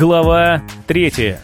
Глава третья.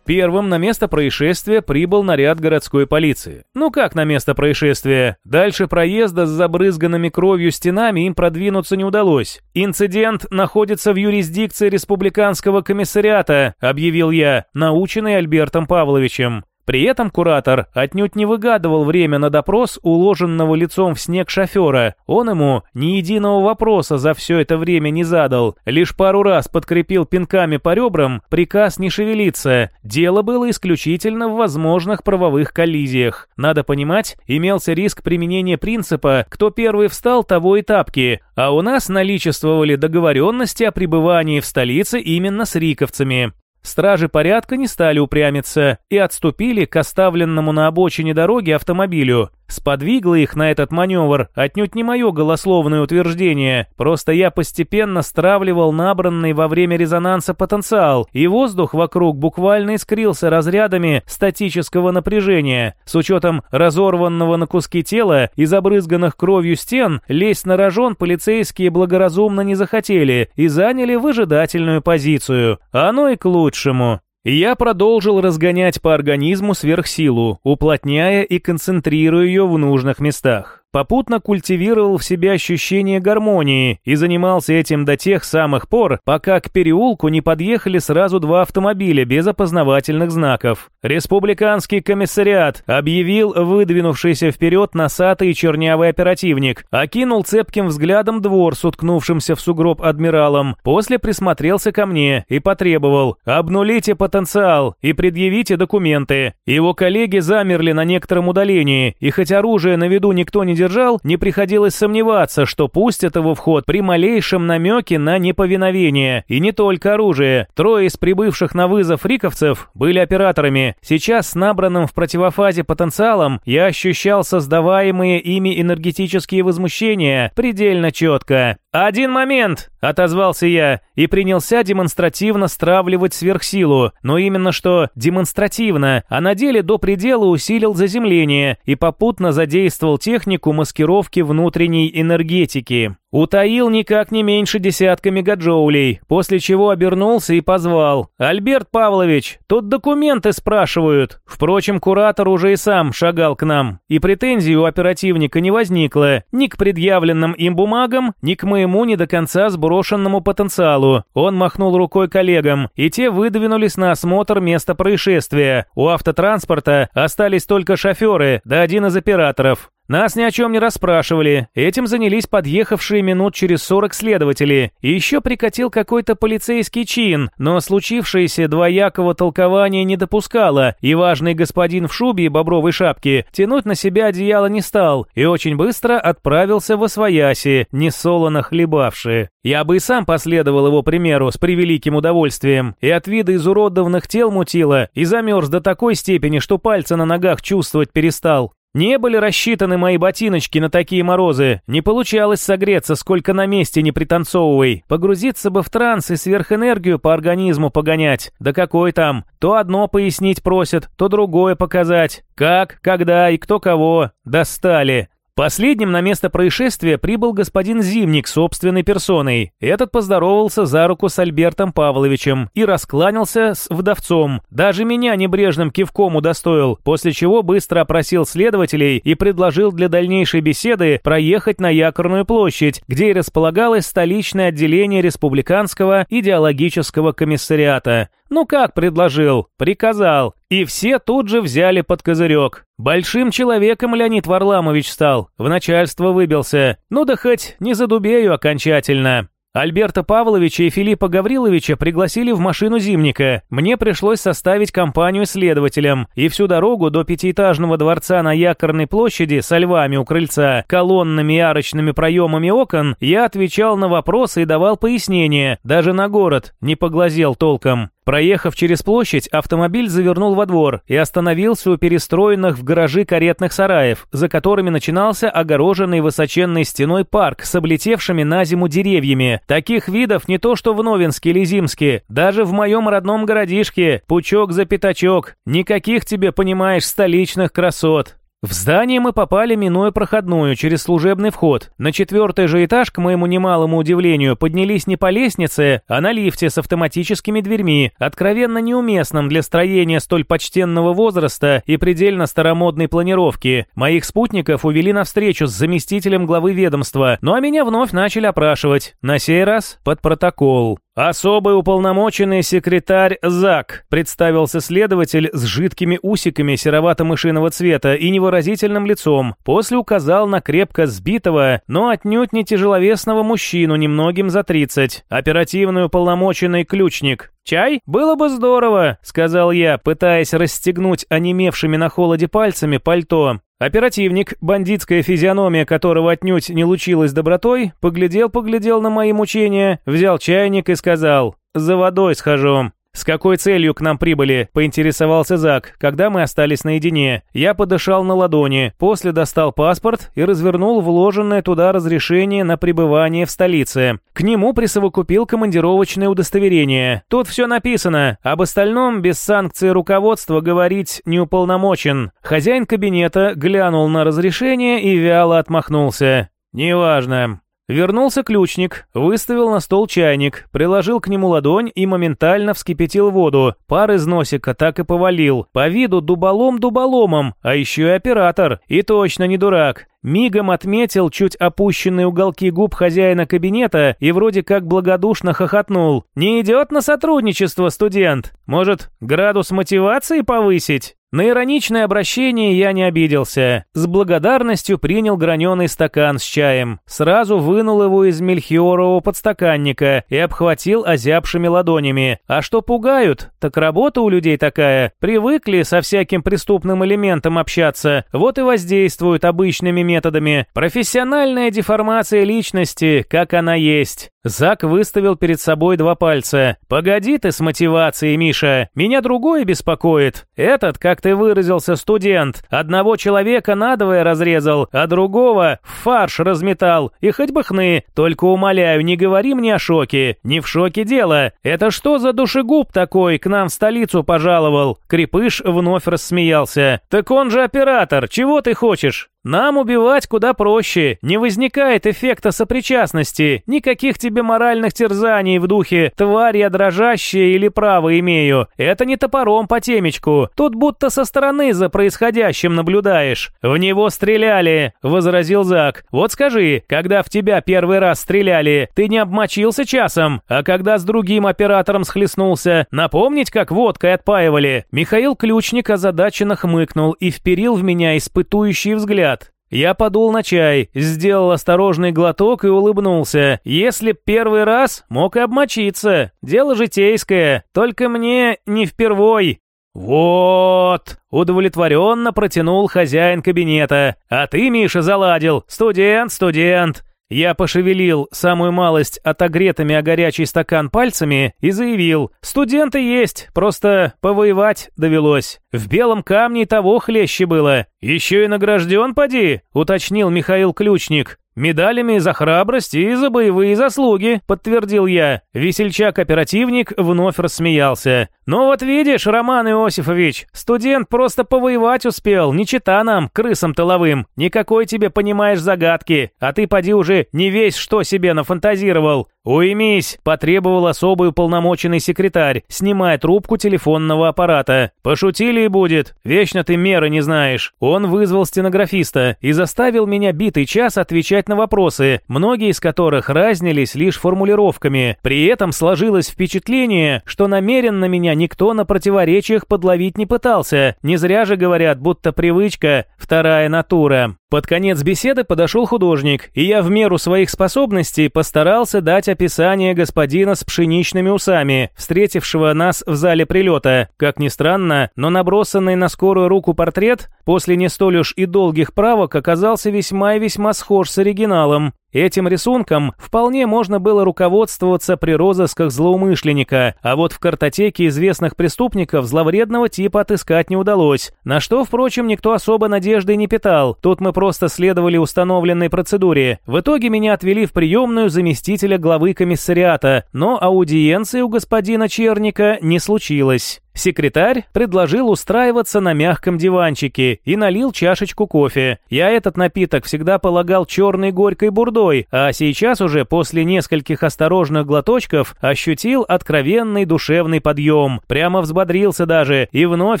Первым на место происшествия прибыл наряд городской полиции. Ну как на место происшествия? Дальше проезда с забрызганными кровью стенами им продвинуться не удалось. Инцидент находится в юрисдикции республиканского комиссариата, объявил я, наученный Альбертом Павловичем. При этом куратор отнюдь не выгадывал время на допрос уложенного лицом в снег шофера. Он ему ни единого вопроса за все это время не задал. Лишь пару раз подкрепил пинками по ребрам приказ не шевелиться. Дело было исключительно в возможных правовых коллизиях. Надо понимать, имелся риск применения принципа «кто первый встал, того и тапки», а у нас наличествовали договоренности о пребывании в столице именно с риковцами. Стражи порядка не стали упрямиться и отступили к оставленному на обочине дороги автомобилю. Сподвигло их на этот маневр отнюдь не мое голословное утверждение, просто я постепенно стравливал набранный во время резонанса потенциал, и воздух вокруг буквально искрился разрядами статического напряжения. С учетом разорванного на куски тела и забрызганных кровью стен, лезть на рожон полицейские благоразумно не захотели и заняли выжидательную позицию. Оно и к лучшему. Я продолжил разгонять по организму сверхсилу, уплотняя и концентрируя ее в нужных местах попутно культивировал в себе ощущение гармонии и занимался этим до тех самых пор, пока к переулку не подъехали сразу два автомобиля без опознавательных знаков. Республиканский комиссариат объявил выдвинувшийся вперед носатый чернявый оперативник, окинул цепким взглядом двор с уткнувшимся в сугроб адмиралом, после присмотрелся ко мне и потребовал «обнулите потенциал и предъявите документы». Его коллеги замерли на некотором удалении, и хоть оружие на виду никто не держал, держал, не приходилось сомневаться, что пустят его в ход при малейшем намеке на неповиновение. И не только оружие. Трое из прибывших на вызов риковцев были операторами. Сейчас с набранным в противофазе потенциалом я ощущал создаваемые ими энергетические возмущения предельно четко. «Один момент!» — отозвался я и принялся демонстративно стравливать сверхсилу. Но именно что демонстративно, а на деле до предела усилил заземление и попутно задействовал технику маскировки внутренней энергетики. Утаил никак не меньше десятка мегаджоулей, после чего обернулся и позвал. «Альберт Павлович, тут документы спрашивают». Впрочем, куратор уже и сам шагал к нам, и претензий у оперативника не возникло ни к предъявленным им бумагам, ни к моему не до конца сброшенному потенциалу. Он махнул рукой коллегам, и те выдвинулись на осмотр места происшествия. У автотранспорта остались только шоферы, да один из операторов. Нас ни о чем не расспрашивали, этим занялись подъехавшие минут через сорок следователи, и еще прикатил какой-то полицейский чин, но случившееся двоякого толкования не допускало, и важный господин в шубе и бобровой шапке тянуть на себя одеяло не стал, и очень быстро отправился в Освояси, несолоно хлебавшие. Я бы и сам последовал его примеру с превеликим удовольствием, и от вида изуродованных тел мутило, и замерз до такой степени, что пальцы на ногах чувствовать перестал. Не были рассчитаны мои ботиночки на такие морозы. Не получалось согреться, сколько на месте не пританцовывай. Погрузиться бы в транс и сверхэнергию по организму погонять. Да какой там? То одно пояснить просят, то другое показать. Как, когда и кто кого. Достали. Последним на место происшествия прибыл господин Зимник собственной персоной. Этот поздоровался за руку с Альбертом Павловичем и раскланялся с вдовцом. Даже меня небрежным кивком удостоил, после чего быстро опросил следователей и предложил для дальнейшей беседы проехать на Якорную площадь, где и располагалось столичное отделение Республиканского идеологического комиссариата. Ну как предложил? Приказал. И все тут же взяли под козырек. Большим человеком Леонид Варламович стал, в начальство выбился. Ну да хоть не задубею окончательно. Альберта Павловича и Филиппа Гавриловича пригласили в машину зимника. Мне пришлось составить компанию следователям, и всю дорогу до пятиэтажного дворца на Якорной площади со львами у крыльца, колоннами и арочными проемами окон я отвечал на вопросы и давал пояснения, даже на город не поглазел толком. Проехав через площадь, автомобиль завернул во двор и остановился у перестроенных в гаражи каретных сараев, за которыми начинался огороженный высоченной стеной парк с облетевшими на зиму деревьями. Таких видов не то что в Новинске или Зимске, даже в моем родном городишке, пучок за пятачок. Никаких тебе, понимаешь, столичных красот. В здание мы попали, минуя проходную, через служебный вход. На четвертый же этаж, к моему немалому удивлению, поднялись не по лестнице, а на лифте с автоматическими дверьми, откровенно неуместным для строения столь почтенного возраста и предельно старомодной планировки. Моих спутников увели на встречу с заместителем главы ведомства, ну а меня вновь начали опрашивать, на сей раз под протокол. «Особый уполномоченный секретарь ЗАК», представился следователь с жидкими усиками серовато-мышиного цвета и невыразительным лицом, после указал на крепко сбитого, но отнюдь не тяжеловесного мужчину немногим за 30, оперативный уполномоченный ключник. «Чай? Было бы здорово», — сказал я, пытаясь расстегнуть онемевшими на холоде пальцами пальто. Оперативник, бандитская физиономия которого отнюдь не лучилась добротой, поглядел-поглядел на мои мучения, взял чайник и сказал «За водой схожу». «С какой целью к нам прибыли?» – поинтересовался Зак, когда мы остались наедине. Я подышал на ладони, после достал паспорт и развернул вложенное туда разрешение на пребывание в столице. К нему присовокупил командировочное удостоверение. Тут все написано, об остальном без санкции руководства говорить не уполномочен. Хозяин кабинета глянул на разрешение и вяло отмахнулся. «Неважно. Вернулся ключник, выставил на стол чайник, приложил к нему ладонь и моментально вскипятил воду. Пар из носика так и повалил. По виду дуболом дуболомом, а еще и оператор. И точно не дурак. Мигом отметил чуть опущенные уголки губ хозяина кабинета и вроде как благодушно хохотнул. «Не идет на сотрудничество, студент? Может, градус мотивации повысить?» На ироничное обращение я не обиделся. С благодарностью принял граненый стакан с чаем. Сразу вынул его из мельхиорового подстаканника и обхватил озябшими ладонями. А что пугают? Так работа у людей такая. Привыкли со всяким преступным элементом общаться. Вот и воздействуют обычными методами. Профессиональная деформация личности, как она есть. Зак выставил перед собой два пальца. «Погоди ты с мотивацией, Миша. Меня другое беспокоит. Этот, как ты выразился, студент. Одного человека надвое разрезал, а другого фарш разметал. И хоть бы хны. Только умоляю, не говори мне о шоке. Не в шоке дело. Это что за душегуб такой к нам в столицу пожаловал?» Крепыш вновь рассмеялся. «Так он же оператор. Чего ты хочешь?» Нам убивать куда проще, не возникает эффекта сопричастности, никаких тебе моральных терзаний в духе «тварь я дрожащая» или «право имею». Это не топором по темечку, тут будто со стороны за происходящим наблюдаешь. В него стреляли, возразил Зак. Вот скажи, когда в тебя первый раз стреляли, ты не обмочился часом, а когда с другим оператором схлестнулся, напомнить, как водкой отпаивали? Михаил Ключник озадаченно хмыкнул и вперил в меня испытующий взгляд. Я подул на чай, сделал осторожный глоток и улыбнулся. Если первый раз, мог и обмочиться. Дело житейское, только мне не впервой. «Вот!» – удовлетворенно протянул хозяин кабинета. «А ты, Миша, заладил. Студент, студент. Я пошевелил самую малость отогретыми о горячий стакан пальцами и заявил, студенты есть, просто повоевать довелось. В белом камне того хлеще было. Еще и награжден, поди, уточнил Михаил Ключник. «Медалями за храбрость и за боевые заслуги», — подтвердил я. Весельчак-оперативник вновь рассмеялся. «Ну вот видишь, Роман Иосифович, студент просто повоевать успел, не чита нам, крысам тыловым. Никакой тебе понимаешь загадки, а ты поди уже не весь что себе нафантазировал. «Уймись!» – потребовал особый уполномоченный секретарь, снимая трубку телефонного аппарата. «Пошутили и будет. Вечно ты меры не знаешь». Он вызвал стенографиста и заставил меня битый час отвечать на вопросы, многие из которых разнились лишь формулировками. При этом сложилось впечатление, что намеренно меня никто на противоречиях подловить не пытался. Не зря же говорят, будто привычка – вторая натура. Под конец беседы подошел художник, и я в меру своих способностей постарался дать описание господина с пшеничными усами, встретившего нас в зале прилета. Как ни странно, но набросанный на скорую руку портрет после не столь уж и долгих правок оказался весьма и весьма схож с оригиналом. Этим рисунком вполне можно было руководствоваться при розысках злоумышленника, а вот в картотеке известных преступников зловредного типа отыскать не удалось, на что, впрочем, никто особо надежды не питал, тут мы просто следовали установленной процедуре. В итоге меня отвели в приемную заместителя главы комиссариата, но аудиенции у господина Черника не случилось. Секретарь предложил устраиваться на мягком диванчике и налил чашечку кофе. Я этот напиток всегда полагал черной горькой бурдой, а сейчас уже после нескольких осторожных глоточков ощутил откровенный душевный подъем. Прямо взбодрился даже и вновь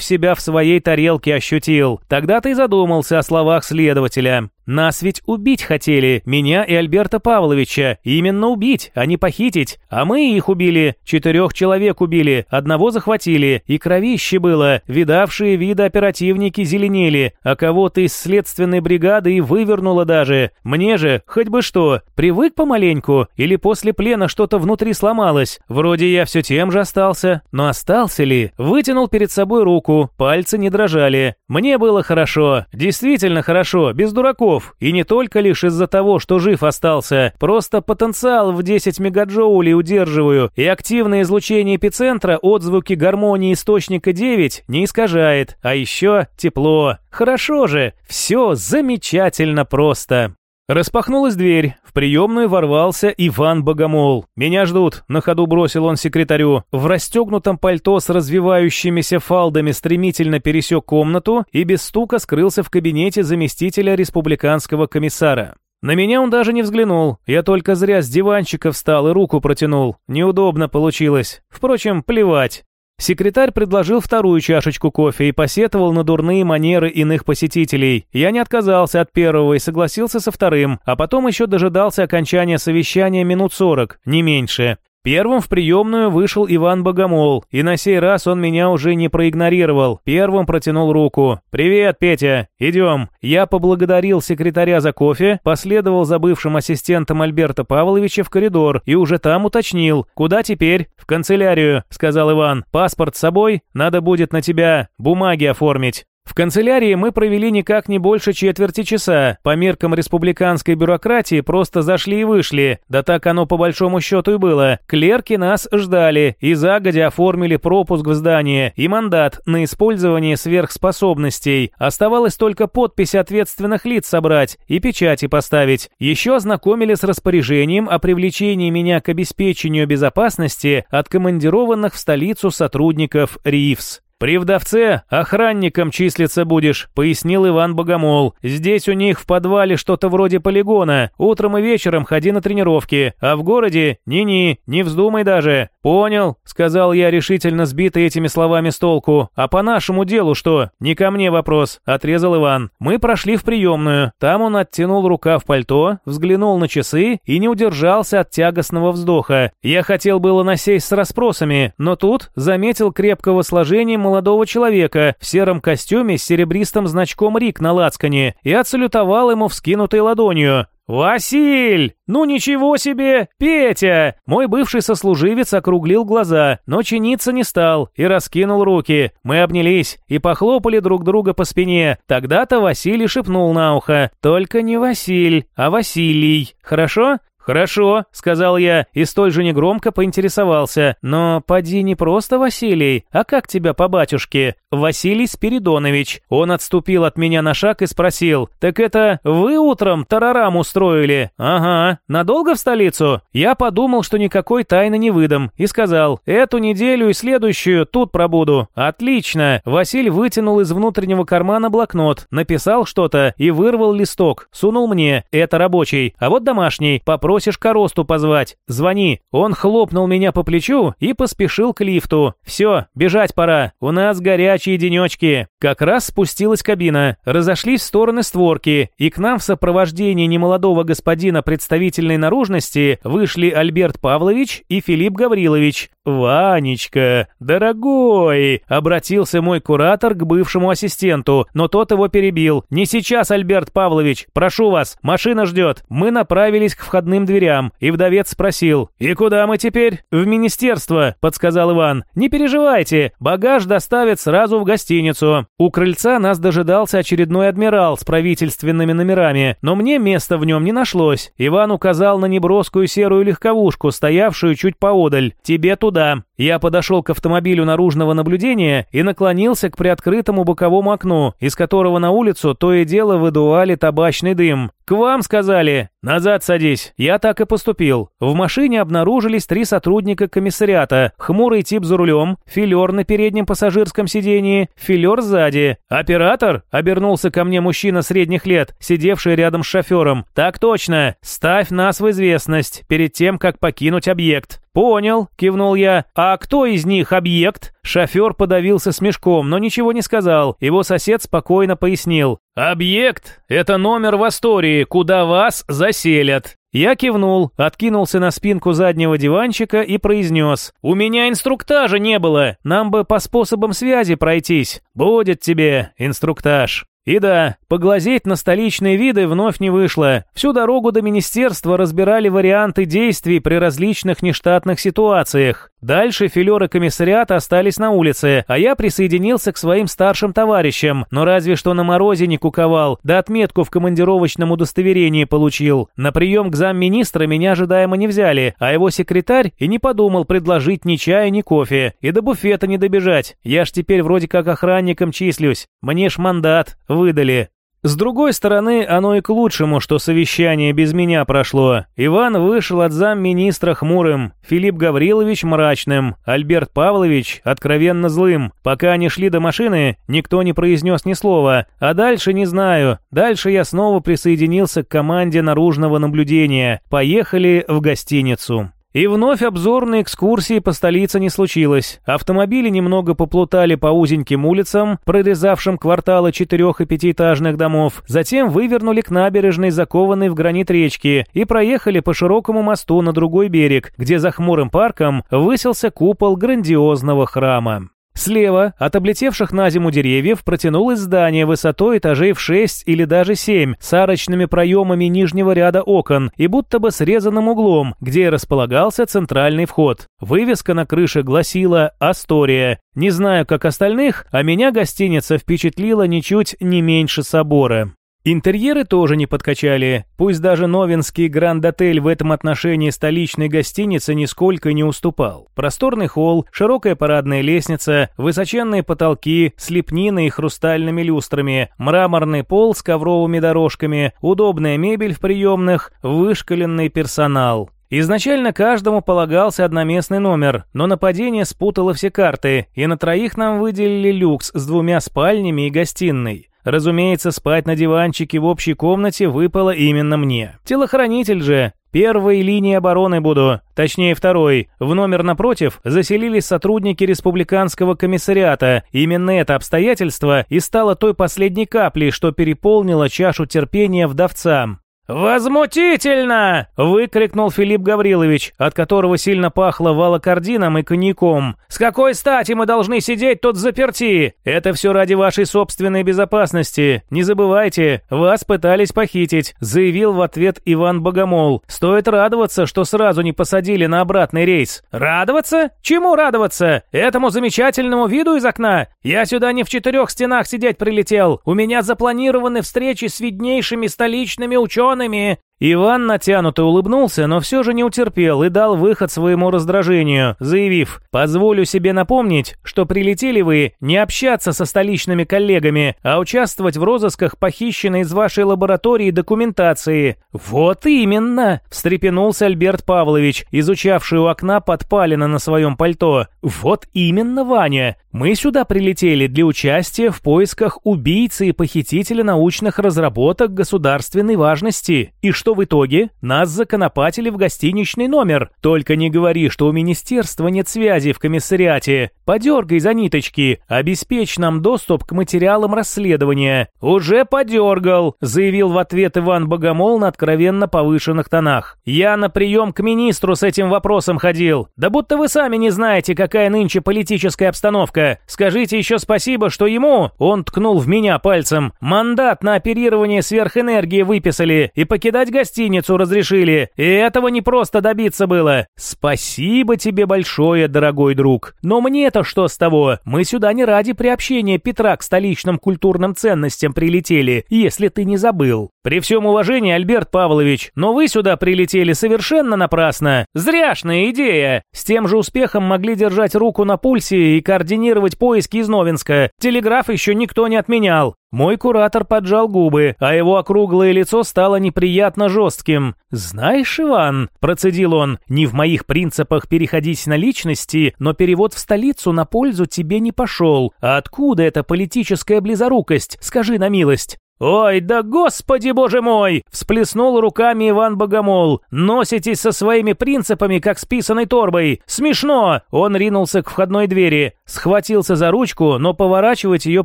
себя в своей тарелке ощутил. Тогда-то и задумался о словах следователя. Нас ведь убить хотели, меня и Альберта Павловича. Именно убить, а не похитить. А мы их убили, четырех человек убили, одного захватили. И кровище было, видавшие виды оперативники зеленели, а кого-то из следственной бригады и вывернуло даже. Мне же, хоть бы что, привык помаленьку, или после плена что-то внутри сломалось. Вроде я все тем же остался. Но остался ли? Вытянул перед собой руку, пальцы не дрожали. Мне было хорошо, действительно хорошо, без дураков голов, и не только лишь из-за того, что жив остался, просто потенциал в 10 мегаджоулей удерживаю, и активное излучение эпицентра отзвуки гармонии источника 9 не искажает, а еще тепло. Хорошо же, все замечательно просто. Распахнулась дверь. В приемную ворвался Иван Богомол. «Меня ждут», — на ходу бросил он секретарю. В расстегнутом пальто с развивающимися фалдами стремительно пересек комнату и без стука скрылся в кабинете заместителя республиканского комиссара. На меня он даже не взглянул. Я только зря с диванчика встал и руку протянул. Неудобно получилось. Впрочем, плевать. Секретарь предложил вторую чашечку кофе и посетовал на дурные манеры иных посетителей. Я не отказался от первого и согласился со вторым, а потом еще дожидался окончания совещания минут сорок, не меньше. Первым в приемную вышел Иван Богомол, и на сей раз он меня уже не проигнорировал. Первым протянул руку. «Привет, Петя, идем». Я поблагодарил секретаря за кофе, последовал за бывшим ассистентом Альберта Павловича в коридор и уже там уточнил. «Куда теперь?» «В канцелярию», — сказал Иван. «Паспорт с собой? Надо будет на тебя бумаги оформить». В канцелярии мы провели никак не больше четверти часа. По меркам республиканской бюрократии просто зашли и вышли. Да так оно по большому счету и было. Клерки нас ждали и загодя оформили пропуск в здание и мандат на использование сверхспособностей. Оставалось только подпись ответственных лиц собрать и печати поставить. Еще ознакомили с распоряжением о привлечении меня к обеспечению безопасности от командированных в столицу сотрудников РИФС. «При вдовце охранником числиться будешь», — пояснил Иван Богомол. «Здесь у них в подвале что-то вроде полигона. Утром и вечером ходи на тренировки, а в городе ни-ни, не вздумай даже». «Понял», — сказал я, решительно сбитый этими словами с толку. «А по нашему делу что? Не ко мне вопрос», — отрезал Иван. Мы прошли в приемную. Там он оттянул рука в пальто, взглянул на часы и не удержался от тягостного вздоха. Я хотел было насесть с расспросами, но тут заметил крепкого сложения молодого человека в сером костюме с серебристым значком «Рик» на лацкане и отсалютовал ему вскинутой ладонью. «Василь! Ну ничего себе! Петя!» Мой бывший сослуживец округлил глаза, но чиниться не стал и раскинул руки. Мы обнялись и похлопали друг друга по спине. Тогда-то Василий шепнул на ухо. «Только не Василь, а Василий. Хорошо?» «Хорошо», — сказал я, и столь же негромко поинтересовался. «Но поди не просто Василий, а как тебя по батюшке?» «Василий Спиридонович». Он отступил от меня на шаг и спросил. «Так это вы утром тарарам устроили?» «Ага. Надолго в столицу?» Я подумал, что никакой тайны не выдам, и сказал. «Эту неделю и следующую тут пробуду». «Отлично». Василий вытянул из внутреннего кармана блокнот, написал что-то и вырвал листок. Сунул мне. «Это рабочий. А вот домашний. Попросил просишь коросту позвать. Звони». Он хлопнул меня по плечу и поспешил к лифту. «Все, бежать пора. У нас горячие денечки». Как раз спустилась кабина. Разошлись в стороны створки, и к нам в сопровождении немолодого господина представительной наружности вышли Альберт Павлович и Филипп Гаврилович. «Ванечка, дорогой!» — обратился мой куратор к бывшему ассистенту, но тот его перебил. «Не сейчас, Альберт Павлович! Прошу вас, машина ждет!» Мы направились к входным дверям, и вдовец спросил. «И куда мы теперь?» «В министерство», — подсказал Иван. «Не переживайте, багаж доставят сразу в гостиницу». У крыльца нас дожидался очередной адмирал с правительственными номерами, но мне места в нем не нашлось. Иван указал на неброскую серую легковушку, стоявшую чуть поодаль. «Тебе туда туда. Я подошел к автомобилю наружного наблюдения и наклонился к приоткрытому боковому окну, из которого на улицу то и дело выдували табачный дым. К вам сказали. Назад садись. Я так и поступил. В машине обнаружились три сотрудника комиссариата. Хмурый тип за рулем, филер на переднем пассажирском сидении, филер сзади. Оператор? Обернулся ко мне мужчина средних лет, сидевший рядом с шофером. Так точно. Ставь нас в известность перед тем, как покинуть объект. «Понял», — кивнул я. «А кто из них объект?» Шофер подавился смешком, но ничего не сказал. Его сосед спокойно пояснил. «Объект — это номер в Астории, куда вас заселят». Я кивнул, откинулся на спинку заднего диванчика и произнес. «У меня инструктажа не было, нам бы по способам связи пройтись. Будет тебе инструктаж». И да, поглазеть на столичные виды вновь не вышло. Всю дорогу до министерства разбирали варианты действий при различных нештатных ситуациях. Дальше филеры комиссариата остались на улице, а я присоединился к своим старшим товарищам, но разве что на морозе не куковал, да отметку в командировочном удостоверении получил. На прием к замминистра меня ожидаемо не взяли, а его секретарь и не подумал предложить ни чая, ни кофе, и до буфета не добежать. Я ж теперь вроде как охранником числюсь, мне ж мандат выдали. С другой стороны, оно и к лучшему, что совещание без меня прошло. Иван вышел от замминистра хмурым, Филипп Гаврилович мрачным, Альберт Павлович откровенно злым. Пока они шли до машины, никто не произнес ни слова. А дальше не знаю. Дальше я снова присоединился к команде наружного наблюдения. Поехали в гостиницу. И вновь обзорной экскурсии по столице не случилось. Автомобили немного поплутали по узеньким улицам, прорезавшим кварталы четырех и пятиэтажных домов, затем вывернули к набережной, закованной в гранит речки, и проехали по широкому мосту на другой берег, где за хмурым парком высился купол грандиозного храма. Слева от облетевших на зиму деревьев протянулось здание высотой этажей в 6 или даже 7 с арочными проемами нижнего ряда окон и будто бы срезанным углом, где располагался центральный вход. Вывеска на крыше гласила «Астория». Не знаю, как остальных, а меня гостиница впечатлила ничуть не меньше собора. Интерьеры тоже не подкачали, пусть даже новинский Гранд-отель в этом отношении столичной гостиницы нисколько не уступал. Просторный холл, широкая парадная лестница, высоченные потолки с лепниной и хрустальными люстрами, мраморный пол с ковровыми дорожками, удобная мебель в приемных, вышкаленный персонал. Изначально каждому полагался одноместный номер, но нападение спутало все карты, и на троих нам выделили люкс с двумя спальнями и гостиной. Разумеется, спать на диванчике в общей комнате выпало именно мне. Телохранитель же. Первой линии обороны буду, точнее второй. В номер напротив заселились сотрудники республиканского комиссариата. Именно это обстоятельство и стало той последней каплей, что переполнило чашу терпения вдовцам. «Возмутительно!» — выкрикнул Филипп Гаврилович, от которого сильно пахло валокардином и коньяком. «С какой стати мы должны сидеть тут заперти? Это все ради вашей собственной безопасности. Не забывайте, вас пытались похитить», — заявил в ответ Иван Богомол. «Стоит радоваться, что сразу не посадили на обратный рейс». «Радоваться? Чему радоваться? Этому замечательному виду из окна? Я сюда не в четырех стенах сидеть прилетел. У меня запланированы встречи с виднейшими столичными учеными, учеными Иван натянуто улыбнулся, но все же не утерпел и дал выход своему раздражению, заявив «Позволю себе напомнить, что прилетели вы не общаться со столичными коллегами, а участвовать в розысках похищенной из вашей лаборатории документации». «Вот именно!» – встрепенулся Альберт Павлович, изучавший у окна подпалина на своем пальто. «Вот именно, Ваня! Мы сюда прилетели для участия в поисках убийцы и похитителя научных разработок государственной важности. И что что в итоге нас законопатили в гостиничный номер. Только не говори, что у министерства нет связи в комиссариате. Подергай за ниточки, обеспечь нам доступ к материалам расследования. Уже подергал, заявил в ответ Иван Богомол на откровенно повышенных тонах. Я на прием к министру с этим вопросом ходил. Да будто вы сами не знаете, какая нынче политическая обстановка. Скажите еще спасибо, что ему, он ткнул в меня пальцем, мандат на оперирование сверхэнергии выписали и покидать гостиницу разрешили, и этого не просто добиться было. Спасибо тебе большое, дорогой друг. Но мне-то что с того? Мы сюда не ради приобщения Петра к столичным культурным ценностям прилетели, если ты не забыл. При всем уважении, Альберт Павлович, но вы сюда прилетели совершенно напрасно. Зряшная идея. С тем же успехом могли держать руку на пульсе и координировать поиски из Новинска. Телеграф еще никто не отменял. Мой куратор поджал губы, а его округлое лицо стало неприятно жестким. «Знаешь, Иван», – процедил он, – «не в моих принципах переходить на личности, но перевод в столицу на пользу тебе не пошел. А откуда эта политическая близорукость? Скажи на милость». «Ой, да господи боже мой!» – всплеснул руками Иван Богомол. «Носитесь со своими принципами, как с писаной торбой. Смешно!» Он ринулся к входной двери, схватился за ручку, но поворачивать ее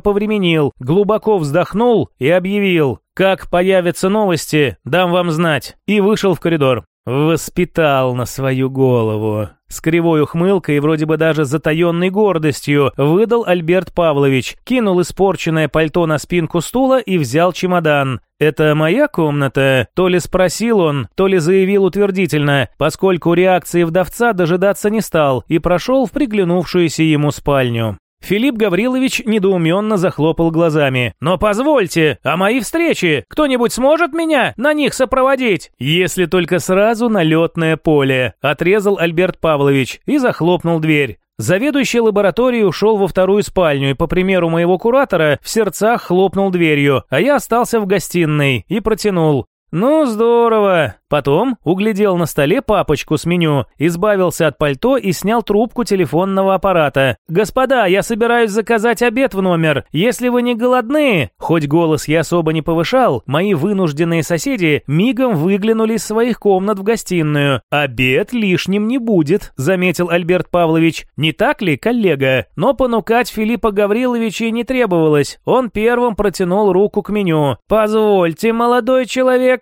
повременил, глубоко вздохнул и объявил. «Как появятся новости, дам вам знать», и вышел в коридор. Воспитал на свою голову. С кривой ухмылкой и вроде бы даже затаенной гордостью выдал Альберт Павлович, кинул испорченное пальто на спинку стула и взял чемодан. «Это моя комната?» То ли спросил он, то ли заявил утвердительно, поскольку реакции вдовца дожидаться не стал и прошел в приглянувшуюся ему спальню. Филипп Гаврилович недоуменно захлопал глазами. «Но позвольте, а мои встречи? Кто-нибудь сможет меня на них сопроводить?» «Если только сразу на летное поле», – отрезал Альберт Павлович и захлопнул дверь. Заведующий лабораторией ушел во вторую спальню и, по примеру моего куратора, в сердцах хлопнул дверью, а я остался в гостиной и протянул. «Ну, здорово. Потом углядел на столе папочку с меню, избавился от пальто и снял трубку телефонного аппарата. «Господа, я собираюсь заказать обед в номер. Если вы не голодны...» Хоть голос я особо не повышал, мои вынужденные соседи мигом выглянули из своих комнат в гостиную. «Обед лишним не будет», — заметил Альберт Павлович. «Не так ли, коллега?» Но понукать Филиппа Гавриловича не требовалось. Он первым протянул руку к меню. «Позвольте, молодой человек...»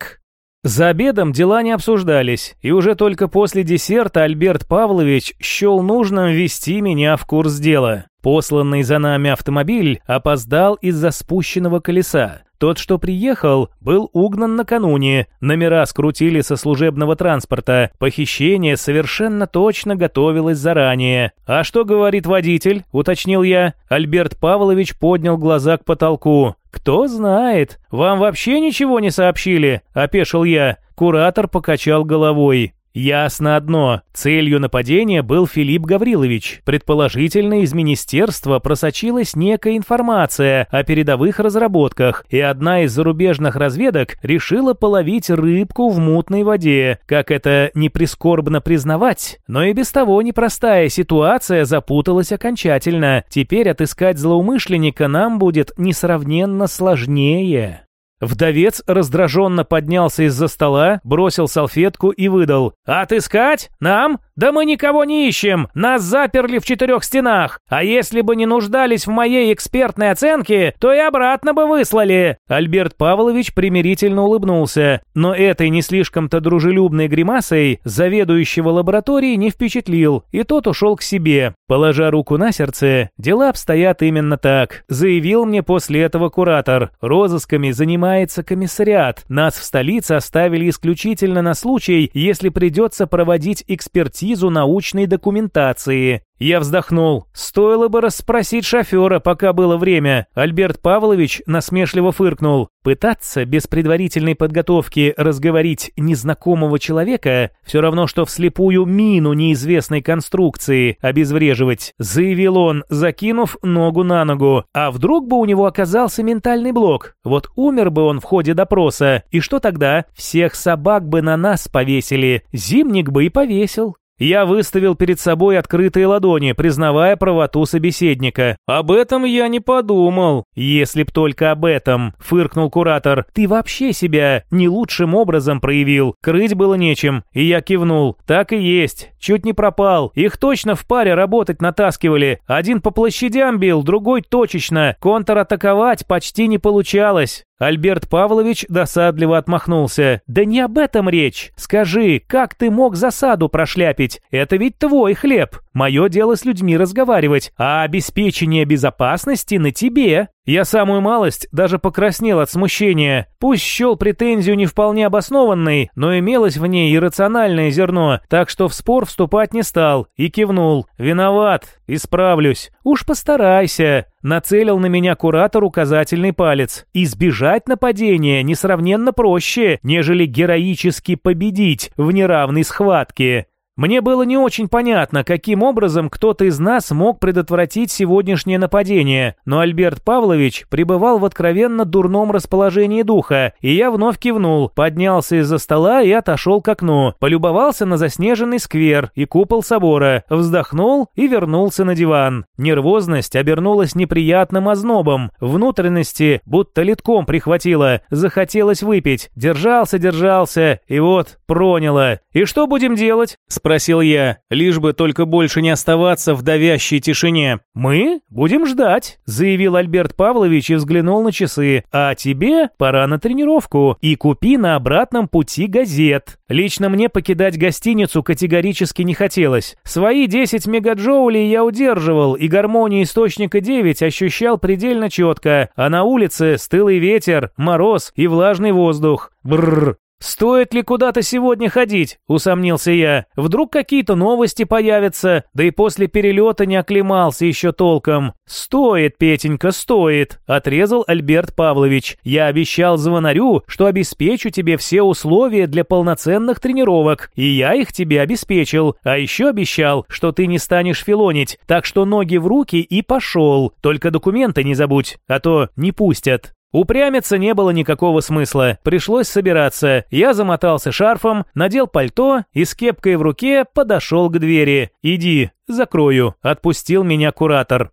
За обедом дела не обсуждались, и уже только после десерта Альберт Павлович счел нужным ввести меня в курс дела. Посланный за нами автомобиль опоздал из-за спущенного колеса. Тот, что приехал, был угнан накануне, номера скрутили со служебного транспорта, похищение совершенно точно готовилось заранее. «А что говорит водитель?» – уточнил я. Альберт Павлович поднял глаза к потолку. «Кто знает. Вам вообще ничего не сообщили?» – опешил я. Куратор покачал головой. Ясно одно, целью нападения был Филипп Гаврилович. Предположительно, из министерства просочилась некая информация о передовых разработках, и одна из зарубежных разведок решила половить рыбку в мутной воде. Как это не прискорбно признавать, но и без того непростая ситуация запуталась окончательно. Теперь отыскать злоумышленника нам будет несравненно сложнее. Вдовец раздраженно поднялся из-за стола, бросил салфетку и выдал. «Отыскать? Нам? Да мы никого не ищем! Нас заперли в четырех стенах! А если бы не нуждались в моей экспертной оценке, то и обратно бы выслали!» Альберт Павлович примирительно улыбнулся, но этой не слишком-то дружелюбной гримасой заведующего лабораторией не впечатлил, и тот ушел к себе. Положа руку на сердце, дела обстоят именно так, заявил мне после этого куратор. Розысками занимается комиссариат. Нас в столице оставили исключительно на случай, если придется проводить экспертизу научной документации. Я вздохнул. Стоило бы расспросить шофера, пока было время. Альберт Павлович насмешливо фыркнул. Пытаться без предварительной подготовки разговорить незнакомого человека все равно, что вслепую мину неизвестной конструкции обезвреживать, заявил он, закинув ногу на ногу. А вдруг бы у него оказался ментальный блок? Вот умер бы он в ходе допроса, и что тогда? Всех собак бы на нас повесили, зимник бы и повесил. Я выставил перед собой открытые ладони, признавая правоту собеседника. «Об этом я не подумал». «Если б только об этом», — фыркнул куратор. «Ты вообще себя не лучшим образом проявил. Крыть было нечем». И я кивнул. «Так и есть. Чуть не пропал. Их точно в паре работать натаскивали. Один по площадям бил, другой точечно. Контратаковать почти не получалось». Альберт Павлович досадливо отмахнулся. «Да не об этом речь. Скажи, как ты мог засаду прошляпить? Это ведь твой хлеб. Мое дело с людьми разговаривать, а обеспечение безопасности на тебе». Я самую малость даже покраснел от смущения. Пусть счел претензию не вполне обоснованной, но имелось в ней иррациональное зерно, так что в спор вступать не стал и кивнул. «Виноват, исправлюсь. Уж постарайся». Нацелил на меня куратор указательный палец. Избежать нападения несравненно проще, нежели героически победить в неравной схватке. Мне было не очень понятно, каким образом кто-то из нас мог предотвратить сегодняшнее нападение, но Альберт Павлович пребывал в откровенно дурном расположении духа, и я вновь кивнул, поднялся из-за стола и отошел к окну, полюбовался на заснеженный сквер и купол собора, вздохнул и вернулся на диван. Нервозность обернулась неприятным ознобом, внутренности будто литком прихватило, захотелось выпить, держался, держался, и вот проняло. «И что будем делать?» – спросил я, лишь бы только больше не оставаться в давящей тишине. «Мы будем ждать», – заявил Альберт Павлович и взглянул на часы. «А тебе пора на тренировку и купи на обратном пути газет». Лично мне покидать гостиницу категорически не хотелось. Свои 10 мегаджоулей я удерживал, и гармонию источника 9 ощущал предельно четко, а на улице стылый ветер, мороз и влажный воздух. Бррр, «Стоит ли куда-то сегодня ходить?» – усомнился я. «Вдруг какие-то новости появятся, да и после перелета не оклемался еще толком». «Стоит, Петенька, стоит», – отрезал Альберт Павлович. «Я обещал звонарю, что обеспечу тебе все условия для полноценных тренировок, и я их тебе обеспечил. А еще обещал, что ты не станешь филонить, так что ноги в руки и пошел. Только документы не забудь, а то не пустят». Упрямиться не было никакого смысла, пришлось собираться. Я замотался шарфом, надел пальто и с кепкой в руке подошел к двери. «Иди, закрою», — отпустил меня куратор.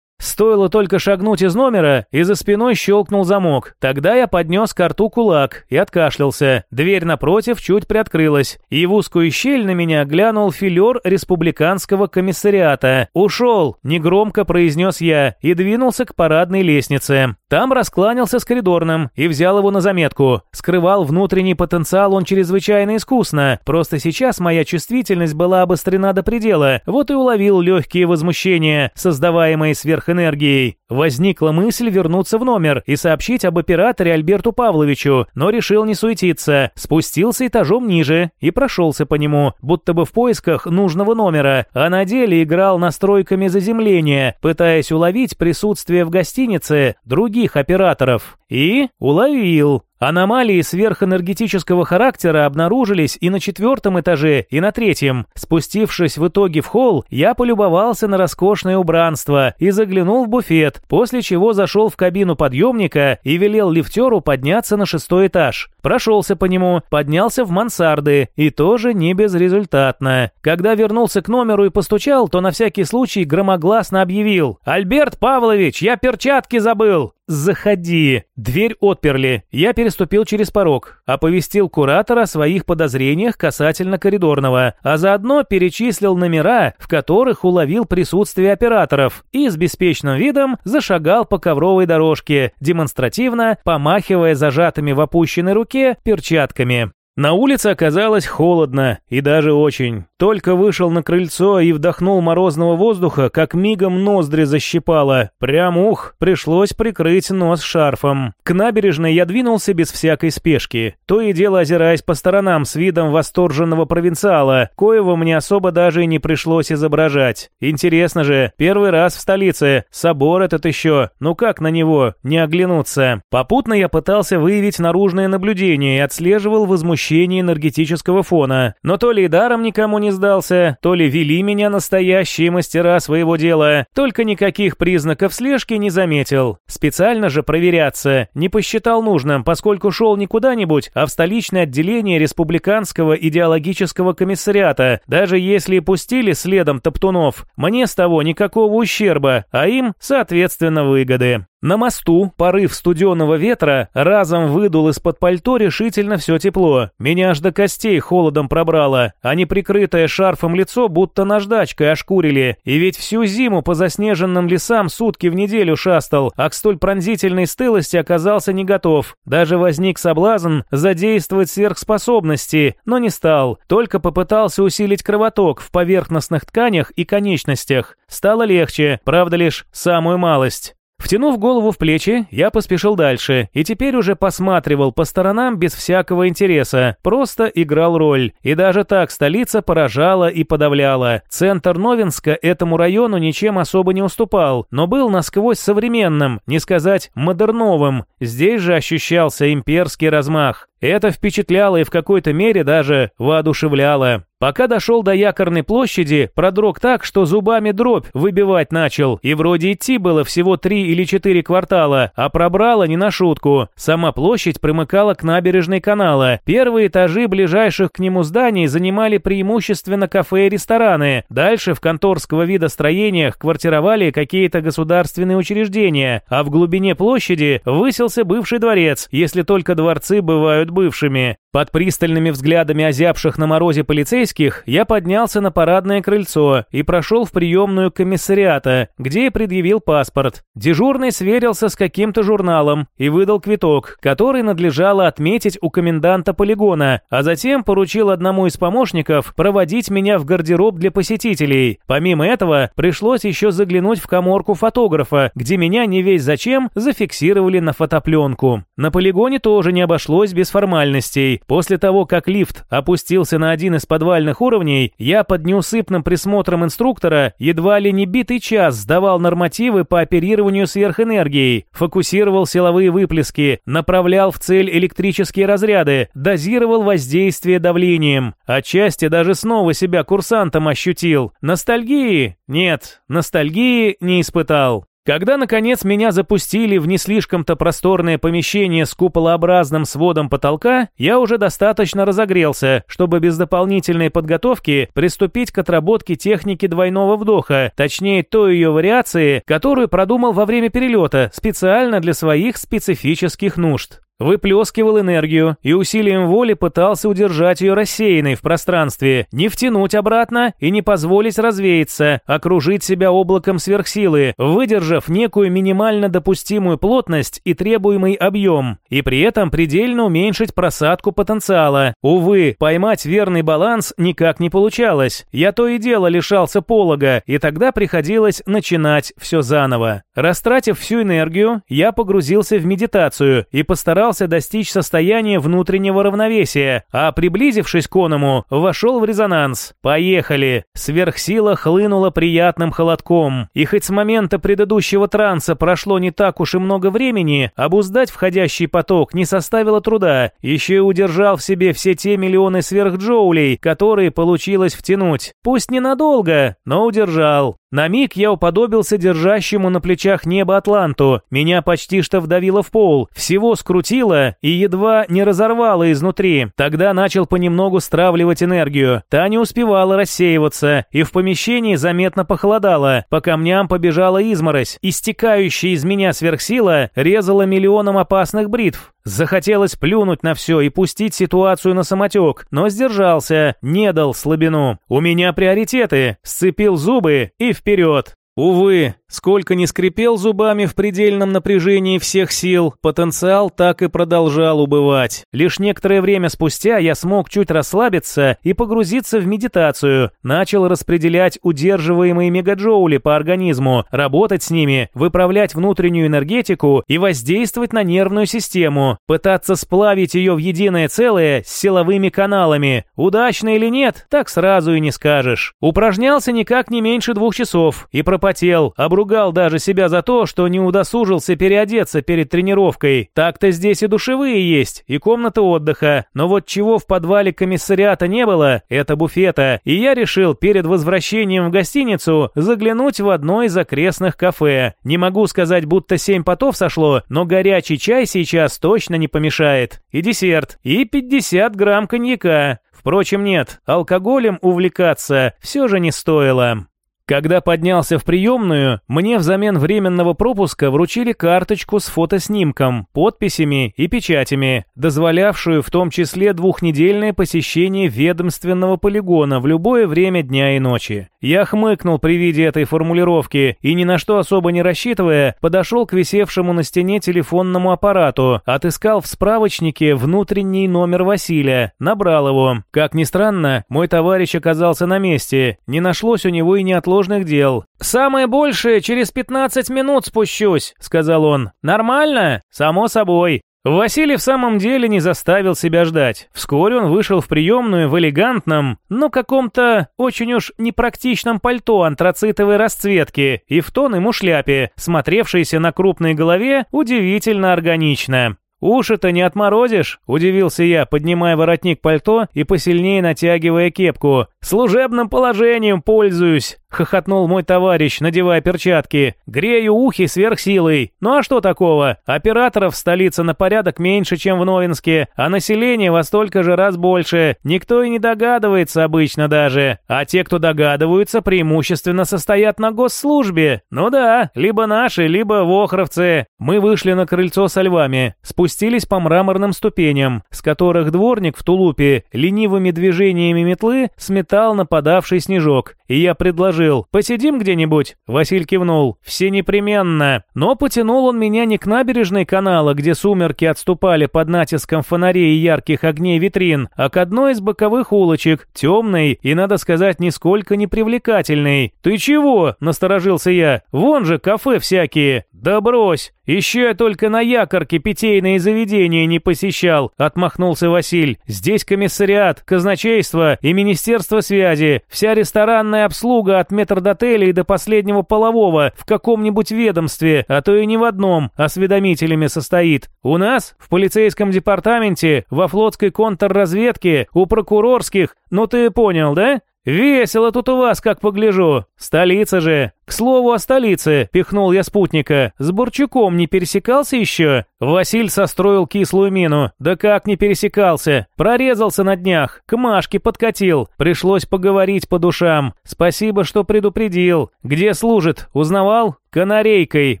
Стоило только шагнуть из номера, и за спиной щелкнул замок. Тогда я поднес к рту кулак и откашлялся. Дверь напротив чуть приоткрылась, и в узкую щель на меня глянул филер республиканского комиссариата. «Ушел!» – негромко произнес я и двинулся к парадной лестнице. Там раскланялся с коридорным и взял его на заметку. Скрывал внутренний потенциал он чрезвычайно искусно. Просто сейчас моя чувствительность была обострена до предела. Вот и уловил легкие возмущения, создаваемые сверхэнергией. Возникла мысль вернуться в номер и сообщить об операторе Альберту Павловичу, но решил не суетиться. Спустился этажом ниже и прошелся по нему, будто бы в поисках нужного номера, а на деле играл настройками заземления, пытаясь уловить присутствие в гостинице других операторов. И уловил. Аномалии сверхэнергетического характера обнаружились и на четвертом этаже, и на третьем. Спустившись в итоге в холл, я полюбовался на роскошное убранство и заглянул в буфет, после чего зашел в кабину подъемника и велел лифтеру подняться на шестой этаж. Прошелся по нему, поднялся в мансарды, и тоже не безрезультатно. Когда вернулся к номеру и постучал, то на всякий случай громогласно объявил «Альберт Павлович, я перчатки забыл!» «Заходи!» Дверь отперли. Я переступил через порог. Оповестил куратора о своих подозрениях касательно коридорного, а заодно перечислил номера, в которых уловил присутствие операторов, и с беспечным видом зашагал по ковровой дорожке, демонстративно помахивая зажатыми в опущенной руке перчатками. На улице оказалось холодно, и даже очень. Только вышел на крыльцо и вдохнул морозного воздуха, как мигом ноздри защипало. Прям ух, пришлось прикрыть нос шарфом. К набережной я двинулся без всякой спешки, то и дело озираясь по сторонам с видом восторженного провинциала, коего мне особо даже и не пришлось изображать. Интересно же, первый раз в столице, собор этот еще, ну как на него не оглянуться? Попутно я пытался выявить наружное наблюдение и отслеживал возмущение энергетического фона, но то ли и даром никому не сдался, то ли вели меня настоящие мастера своего дела, только никаких признаков слежки не заметил. Специально же проверяться не посчитал нужным, поскольку шел не куда-нибудь, а в столичное отделение Республиканского идеологического комиссариата. Даже если и пустили следом топтунов, мне с того никакого ущерба, а им, соответственно, выгоды. На мосту порыв студеного ветра разом выдул из-под пальто решительно все тепло. Меня аж до костей холодом пробрало, а неприкрытое шарфом лицо будто наждачкой ошкурили. И ведь всю зиму по заснеженным лесам сутки в неделю шастал, а к столь пронзительной стылости оказался не готов. Даже возник соблазн задействовать сверхспособности, но не стал, только попытался усилить кровоток в поверхностных тканях и конечностях. Стало легче, правда лишь самую малость. Втянув голову в плечи, я поспешил дальше и теперь уже посматривал по сторонам без всякого интереса, просто играл роль. И даже так столица поражала и подавляла. Центр Новинска этому району ничем особо не уступал, но был насквозь современным, не сказать модерновым. Здесь же ощущался имперский размах. Это впечатляло и в какой-то мере даже воодушевляло. Пока дошел до якорной площади, продрог так, что зубами дробь выбивать начал, и вроде идти было всего три или четыре квартала, а пробрало не на шутку. Сама площадь примыкала к набережной канала. Первые этажи ближайших к нему зданий занимали преимущественно кафе и рестораны. Дальше в конторского вида строениях квартировали какие-то государственные учреждения, а в глубине площади высился бывший дворец, если только дворцы бывают бывшими. Под пристальными взглядами озябших на морозе полицейских я поднялся на парадное крыльцо и прошел в приемную комиссариата, где предъявил паспорт. Дежурный сверился с каким-то журналом и выдал квиток, который надлежало отметить у коменданта полигона, а затем поручил одному из помощников проводить меня в гардероб для посетителей. Помимо этого, пришлось еще заглянуть в коморку фотографа, где меня не весь зачем зафиксировали на фотопленку. На полигоне тоже не обошлось без формальностей. После того, как лифт опустился на один из подвальных уровней, я под неусыпным присмотром инструктора едва ли не битый час сдавал нормативы по оперированию сверхэнергией, фокусировал силовые выплески, направлял в цель электрические разряды, дозировал воздействие давлением. Отчасти даже снова себя курсантом ощутил. Ностальгии? Нет, ностальгии не испытал. Когда, наконец, меня запустили в не слишком-то просторное помещение с куполообразным сводом потолка, я уже достаточно разогрелся, чтобы без дополнительной подготовки приступить к отработке техники двойного вдоха, точнее той ее вариации, которую продумал во время перелета специально для своих специфических нужд. Выплескивал энергию и усилием воли пытался удержать ее рассеянной в пространстве, не втянуть обратно и не позволить развеяться, окружить себя облаком сверхсилы, выдержав некую минимально допустимую плотность и требуемый объем, и при этом предельно уменьшить просадку потенциала. Увы, поймать верный баланс никак не получалось. Я то и дело лишался полога, и тогда приходилось начинать все заново. Растратив всю энергию, я погрузился в медитацию и постарался пытался достичь состояния внутреннего равновесия, а приблизившись к оному, вошел в резонанс. Поехали. Сверхсила хлынула приятным холодком. И хоть с момента предыдущего транса прошло не так уж и много времени, обуздать входящий поток не составило труда. Еще и удержал в себе все те миллионы сверхджоулей, которые получилось втянуть. Пусть ненадолго, но удержал. На миг я уподобился держащему на плечах небо Атланту. Меня почти что вдавило в пол, всего скрутило и едва не разорвало изнутри. Тогда начал понемногу стравливать энергию. Та не успевала рассеиваться, и в помещении заметно похолодало. По камням побежала изморозь. Истекающая из меня сверхсила резала миллионом опасных бритв. Захотелось плюнуть на все и пустить ситуацию на самотек, но сдержался, не дал слабину. У меня приоритеты, сцепил зубы и вперед. Увы, сколько ни скрипел зубами в предельном напряжении всех сил, потенциал так и продолжал убывать. Лишь некоторое время спустя я смог чуть расслабиться и погрузиться в медитацию, начал распределять удерживаемые мегаджоули по организму, работать с ними, выправлять внутреннюю энергетику и воздействовать на нервную систему, пытаться сплавить ее в единое целое с силовыми каналами. Удачно или нет, так сразу и не скажешь. Упражнялся никак не меньше двух часов и пропустил пропотел, обругал даже себя за то, что не удосужился переодеться перед тренировкой. Так-то здесь и душевые есть, и комната отдыха, но вот чего в подвале комиссариата не было, это буфета, и я решил перед возвращением в гостиницу заглянуть в одно из окрестных кафе. Не могу сказать, будто семь потов сошло, но горячий чай сейчас точно не помешает. И десерт, и 50 грамм коньяка. Впрочем, нет, алкоголем увлекаться все же не стоило. Когда поднялся в приемную, мне взамен временного пропуска вручили карточку с фотоснимком, подписями и печатями, дозволявшую в том числе двухнедельное посещение ведомственного полигона в любое время дня и ночи. Я хмыкнул при виде этой формулировки и, ни на что особо не рассчитывая, подошел к висевшему на стене телефонному аппарату, отыскал в справочнике внутренний номер Василия, набрал его. Как ни странно, мой товарищ оказался на месте, не нашлось у него и неотложного неотложных дел. «Самое большее, через 15 минут спущусь», — сказал он. «Нормально?» «Само собой». Василий в самом деле не заставил себя ждать. Вскоре он вышел в приемную в элегантном, но каком-то очень уж непрактичном пальто антрацитовой расцветки и в тон ему шляпе, смотревшейся на крупной голове удивительно органично. «Уши-то не отморозишь?» – удивился я, поднимая воротник пальто и посильнее натягивая кепку. «Служебным положением пользуюсь!» — хохотнул мой товарищ, надевая перчатки. «Грею ухи сверхсилой. Ну а что такого? Операторов в столице на порядок меньше, чем в Новинске, а население во столько же раз больше. Никто и не догадывается обычно даже. А те, кто догадываются, преимущественно состоят на госслужбе. Ну да, либо наши, либо вохровцы. Мы вышли на крыльцо со львами, спустились по мраморным ступеням, с которых дворник в тулупе ленивыми движениями метлы сметал нападавший снежок, и я предложил предложил. «Посидим где-нибудь?» Василь кивнул. «Все непременно». Но потянул он меня не к набережной канала, где сумерки отступали под натиском фонарей и ярких огней витрин, а к одной из боковых улочек, темной и, надо сказать, нисколько не привлекательной. «Ты чего?» – насторожился я. «Вон же кафе всякие». «Да брось! Еще я только на якорке питейные заведения не посещал», — отмахнулся Василь. «Здесь комиссариат, казначейство и Министерство связи, вся ресторанная обслуга от метрдотелей до последнего полового в каком-нибудь ведомстве, а то и не в одном, осведомителями состоит. У нас, в полицейском департаменте, во флотской контрразведке, у прокурорских, ну ты понял, да? «Весело тут у вас, как погляжу. Столица же. К слову о столице, пихнул я спутника. С Борчуком не пересекался еще?» Василь состроил кислую мину. «Да как не пересекался? Прорезался на днях. К Машке подкатил. Пришлось поговорить по душам. Спасибо, что предупредил. Где служит? Узнавал? Канарейкой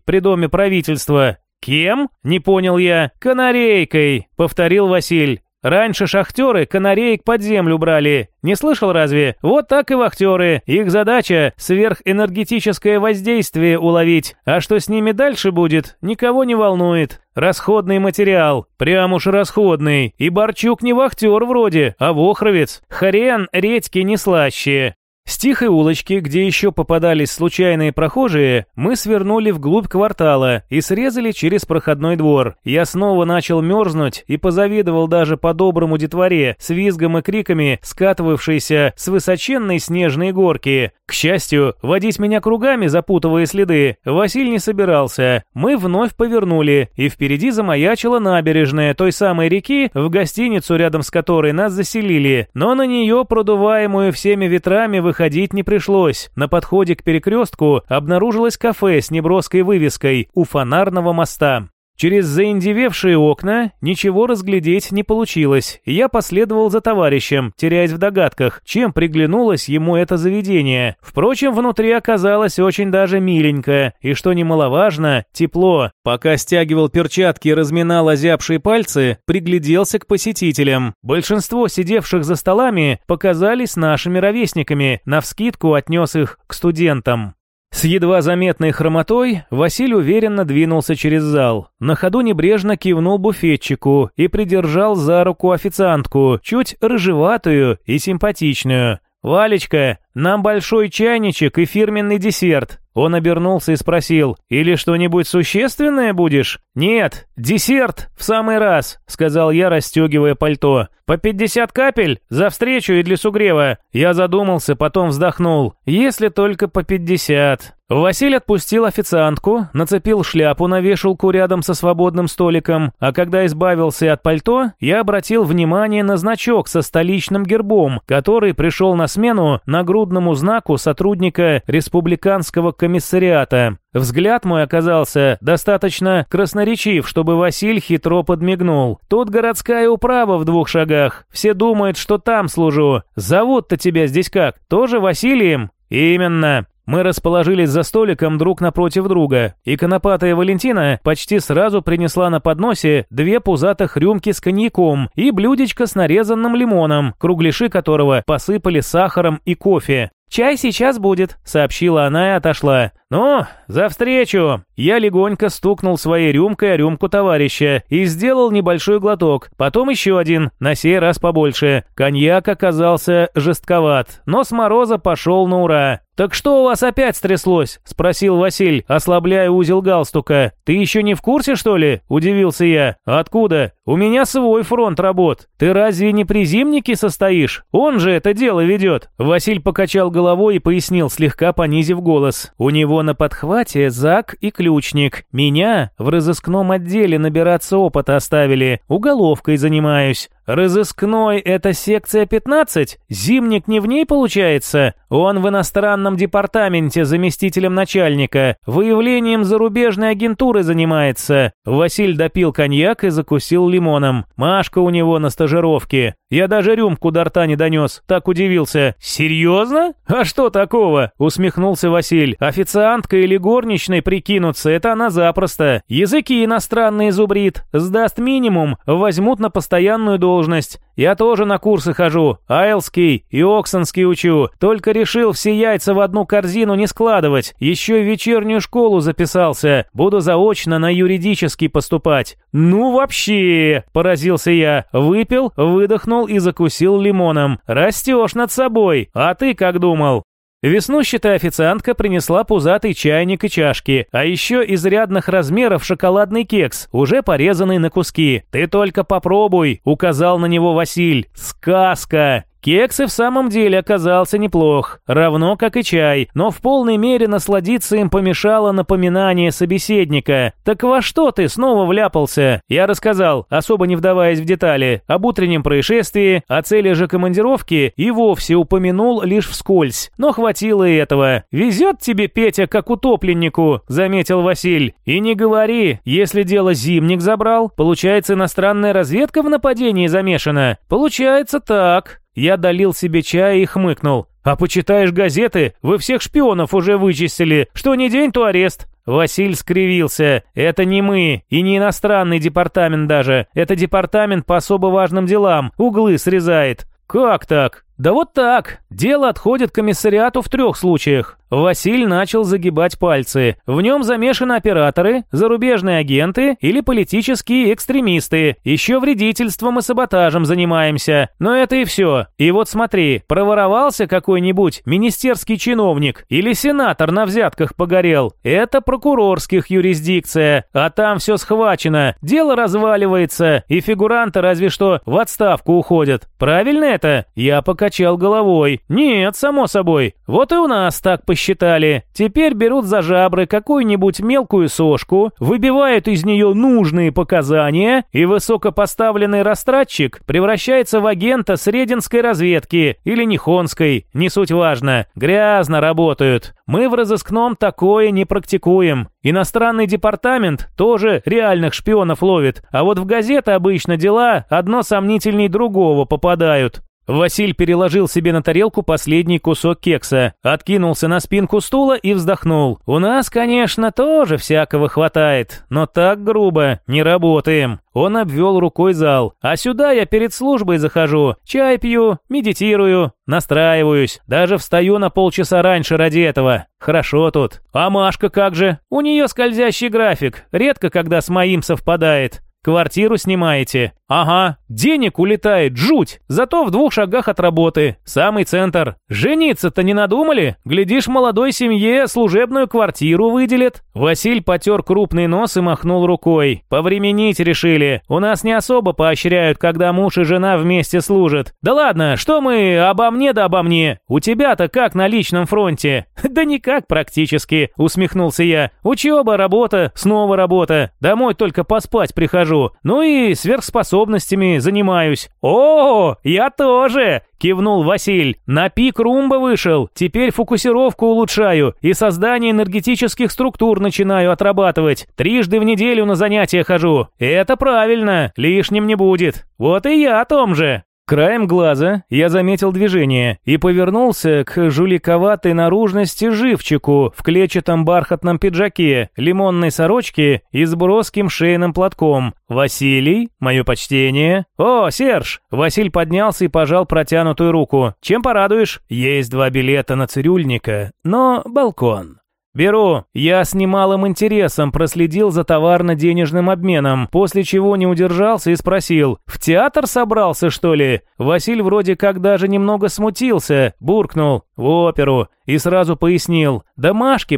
при доме правительства. «Кем?» – не понял я. «Канарейкой», – повторил Василь. Раньше шахтеры канареек под землю брали. Не слышал разве? Вот так и вахтеры. Их задача – сверхэнергетическое воздействие уловить. А что с ними дальше будет, никого не волнует. Расходный материал. Прям уж расходный. И Борчук не вахтер вроде, а вохровец. Хрен редьки не слаще. С тихой улочки, где еще попадались случайные прохожие, мы свернули вглубь квартала и срезали через проходной двор. Я снова начал мерзнуть и позавидовал даже по-доброму детворе с визгом и криками, скатывавшейся с высоченной снежной горки. К счастью, водить меня кругами, запутывая следы, Василь не собирался. Мы вновь повернули, и впереди замаячила набережная той самой реки, в гостиницу, рядом с которой нас заселили, но на нее, продуваемую всеми ветрами, выходили ходить не пришлось. На подходе к перекрестку обнаружилось кафе с неброской вывеской «У фонарного моста». Через заиндевевшие окна ничего разглядеть не получилось, я последовал за товарищем, теряясь в догадках, чем приглянулось ему это заведение. Впрочем, внутри оказалось очень даже миленько, и, что немаловажно, тепло. Пока стягивал перчатки и разминал озябшие пальцы, пригляделся к посетителям. Большинство сидевших за столами показались нашими ровесниками, навскидку отнес их к студентам. С едва заметной хромотой Василий уверенно двинулся через зал. На ходу небрежно кивнул буфетчику и придержал за руку официантку, чуть рыжеватую и симпатичную. «Валечка, нам большой чайничек и фирменный десерт». Он обернулся и спросил, «Или что-нибудь существенное будешь?» «Нет, десерт в самый раз», — сказал я, расстегивая пальто. «По пятьдесят капель? За встречу и для сугрева». Я задумался, потом вздохнул. «Если только по пятьдесят». Василий отпустил официантку, нацепил шляпу на вешалку рядом со свободным столиком, а когда избавился от пальто, я обратил внимание на значок со столичным гербом, который пришел на смену нагрудному знаку сотрудника республиканского комиссариата. Взгляд мой оказался достаточно красноречив, чтобы Василь хитро подмигнул. Тут городская управа в двух шагах. Все думают, что там служу. Зовут-то тебя здесь как? Тоже Василием? Именно. Мы расположились за столиком друг напротив друга, и конопатая Валентина почти сразу принесла на подносе две пузатых рюмки с коньяком и блюдечко с нарезанным лимоном, кругляши которого посыпали сахаром и кофе. «Чай сейчас будет», — сообщила она и отошла. «Ну, за встречу!» Я легонько стукнул своей рюмкой о рюмку товарища и сделал небольшой глоток, потом еще один, на сей раз побольше. Коньяк оказался жестковат, но с мороза пошел на ура. «Так что у вас опять стряслось?» – спросил Василь, ослабляя узел галстука. «Ты еще не в курсе, что ли?» – удивился я. «Откуда? У меня свой фронт работ. Ты разве не при зимнике состоишь? Он же это дело ведет». Василь покачал головой и пояснил, слегка понизив голос. «У него на подхвате Зак и Ключник. Меня в разыскном отделе набираться опыта оставили. Уголовкой занимаюсь. Разыскной — это секция 15? Зимник не в ней получается? Он в иностранном департаменте заместителем начальника. Выявлением зарубежной агентуры занимается. Василь допил коньяк и закусил лимоном. Машка у него на стажировке. Я даже рюмку до рта не донес. Так удивился. «Серьезно? А что такого?» Усмехнулся Василь. «Официантка или горничной прикинуться — это она запросто. Языки иностранные зубрит. Сдаст минимум, возьмут на постоянную должность. Я тоже на курсы хожу. Айлский и Оксонский учу. Только решил все яйца в одну корзину не складывать. Еще в вечернюю школу записался. Буду заочно на юридический поступать. Ну вообще, поразился я. Выпил, выдохнул и закусил лимоном. Растешь над собой. А ты как думал? Веснущатая официантка принесла пузатый чайник и чашки, а еще изрядных размеров шоколадный кекс, уже порезанный на куски. «Ты только попробуй», — указал на него Василь. «Сказка!» Кекс и в самом деле оказался неплох, равно как и чай, но в полной мере насладиться им помешало напоминание собеседника. «Так во что ты снова вляпался?» Я рассказал, особо не вдаваясь в детали, об утреннем происшествии, о цели же командировки и вовсе упомянул лишь вскользь. Но хватило и этого. «Везет тебе, Петя, как утопленнику», — заметил Василь. «И не говори, если дело зимник забрал, получается иностранная разведка в нападении замешана?» «Получается так». Я долил себе чая и хмыкнул. «А почитаешь газеты? Вы всех шпионов уже вычистили. Что не день, то арест». Василь скривился. «Это не мы, и не иностранный департамент даже. Это департамент по особо важным делам. Углы срезает». «Как так?» «Да вот так. Дело отходит к комиссариату в трех случаях. Василь начал загибать пальцы. В нем замешаны операторы, зарубежные агенты или политические экстремисты. Еще вредительством и саботажем занимаемся. Но это и все. И вот смотри, проворовался какой-нибудь министерский чиновник или сенатор на взятках погорел. Это прокурорских юрисдикция. А там все схвачено. Дело разваливается. И фигуранты разве что в отставку уходят. Правильно это? Я покачал головой. Нет, само собой. Вот и у нас так посчитали посчитали. Теперь берут за жабры какую-нибудь мелкую сошку, выбивают из нее нужные показания, и высокопоставленный растратчик превращается в агента срединской разведки или нихонской, не суть важно. Грязно работают. Мы в разыскном такое не практикуем. Иностранный департамент тоже реальных шпионов ловит, а вот в газеты обычно дела одно сомнительней другого попадают. Василь переложил себе на тарелку последний кусок кекса, откинулся на спинку стула и вздохнул. «У нас, конечно, тоже всякого хватает, но так грубо не работаем». Он обвел рукой зал. «А сюда я перед службой захожу, чай пью, медитирую, настраиваюсь, даже встаю на полчаса раньше ради этого. Хорошо тут. А Машка как же? У нее скользящий график, редко когда с моим совпадает». Квартиру снимаете? Ага, денег улетает, жуть. Зато в двух шагах от работы. Самый центр. Жениться-то не надумали? Глядишь, молодой семье служебную квартиру выделят. Василь потер крупный нос и махнул рукой. Повременить решили. У нас не особо поощряют, когда муж и жена вместе служат. Да ладно, что мы обо мне да обо мне? У тебя-то как на личном фронте? Да никак практически, усмехнулся я. Учеба, работа, снова работа. Домой только поспать прихожу хожу, ну и сверхспособностями занимаюсь. О, я тоже, кивнул Василь. На пик румба вышел, теперь фокусировку улучшаю и создание энергетических структур начинаю отрабатывать. Трижды в неделю на занятия хожу. Это правильно, лишним не будет. Вот и я о том же. Краем глаза я заметил движение и повернулся к жуликоватой наружности живчику в клетчатом бархатном пиджаке, лимонной сорочке и с броским шейным платком. «Василий, мое почтение». «О, Серж!» Василь поднялся и пожал протянутую руку. «Чем порадуешь?» «Есть два билета на цирюльника, но балкон». «Беру. Я с немалым интересом проследил за товарно-денежным обменом, после чего не удержался и спросил, в театр собрался, что ли?» Василь вроде как даже немного смутился, буркнул, в оперу, и сразу пояснил, да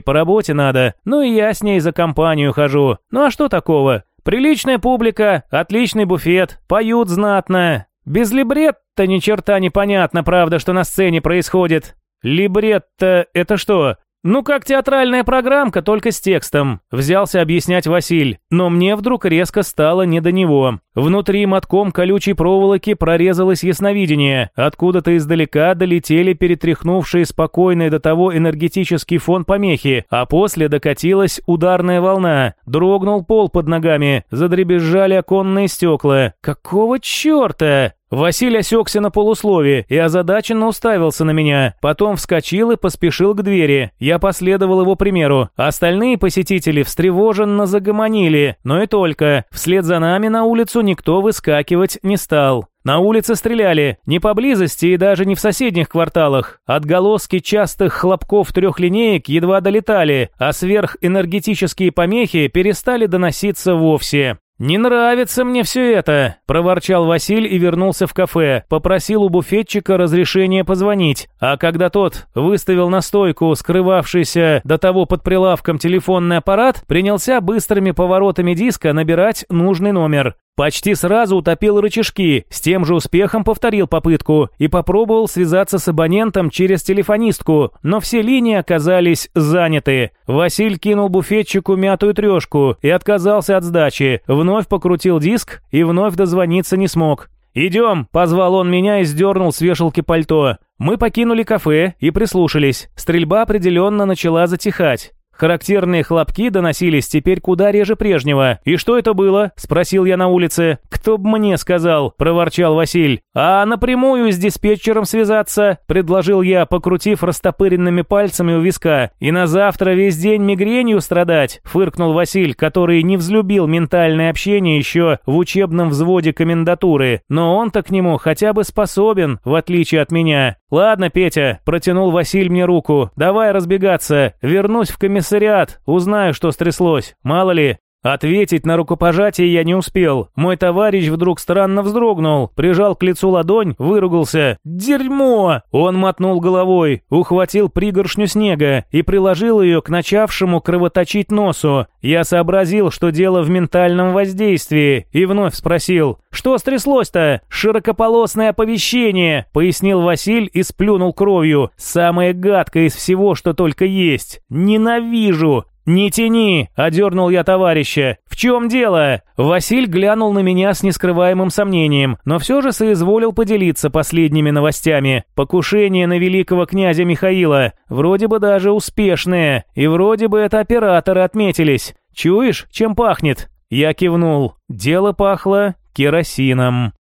по работе надо, ну и я с ней за компанию хожу. Ну а что такого? Приличная публика, отличный буфет, поют знатно. Без либретта ни черта не понятно, правда, что на сцене происходит. Либретто это что? «Ну как театральная программка, только с текстом», – взялся объяснять Василь. Но мне вдруг резко стало не до него. Внутри мотком колючей проволоки прорезалось ясновидение. Откуда-то издалека долетели перетряхнувшие спокойные до того энергетический фон помехи, а после докатилась ударная волна. Дрогнул пол под ногами, задребезжали оконные стекла. «Какого черта?» Василий осекся на полуслове и озадаченно уставился на меня, потом вскочил и поспешил к двери. Я последовал его примеру. Остальные посетители встревоженно загомонили, но и только. Вслед за нами на улицу никто выскакивать не стал. На улице стреляли, не поблизости и даже не в соседних кварталах. Отголоски частых хлопков трехлинеек едва долетали, а сверхэнергетические помехи перестали доноситься вовсе. «Не нравится мне все это», – проворчал Василь и вернулся в кафе, попросил у буфетчика разрешения позвонить, а когда тот выставил на стойку скрывавшийся до того под прилавком телефонный аппарат, принялся быстрыми поворотами диска набирать нужный номер. Почти сразу утопил рычажки, с тем же успехом повторил попытку и попробовал связаться с абонентом через телефонистку, но все линии оказались заняты. Василь кинул буфетчику мятую трешку и отказался от сдачи, вновь покрутил диск и вновь дозвониться не смог. «Идем!» – позвал он меня и сдернул с вешалки пальто. Мы покинули кафе и прислушались. Стрельба определенно начала затихать. Характерные хлопки доносились теперь куда реже прежнего. «И что это было?» – спросил я на улице. «Кто б мне сказал?» – проворчал Василь. «А напрямую с диспетчером связаться?» – предложил я, покрутив растопыренными пальцами у виска. «И на завтра весь день мигренью страдать?» – фыркнул Василь, который не взлюбил ментальное общение еще в учебном взводе комендатуры. Но он-то к нему хотя бы способен, в отличие от меня. «Ладно, Петя», – протянул Василь мне руку. «Давай разбегаться. Вернусь в комиссар комиссариат, узнаю, что стряслось, мало ли. Ответить на рукопожатие я не успел. Мой товарищ вдруг странно вздрогнул, прижал к лицу ладонь, выругался. «Дерьмо!» Он мотнул головой, ухватил пригоршню снега и приложил ее к начавшему кровоточить носу. Я сообразил, что дело в ментальном воздействии, и вновь спросил. «Что стряслось-то?» «Широкополосное оповещение», — пояснил Василь и сплюнул кровью. «Самое гадкое из всего, что только есть. Ненавижу! «Не тяни!» – одернул я товарища. «В чем дело?» Василь глянул на меня с нескрываемым сомнением, но все же соизволил поделиться последними новостями. Покушение на великого князя Михаила. Вроде бы даже успешное. И вроде бы это операторы отметились. «Чуешь, чем пахнет?» Я кивнул. Дело пахло керосином.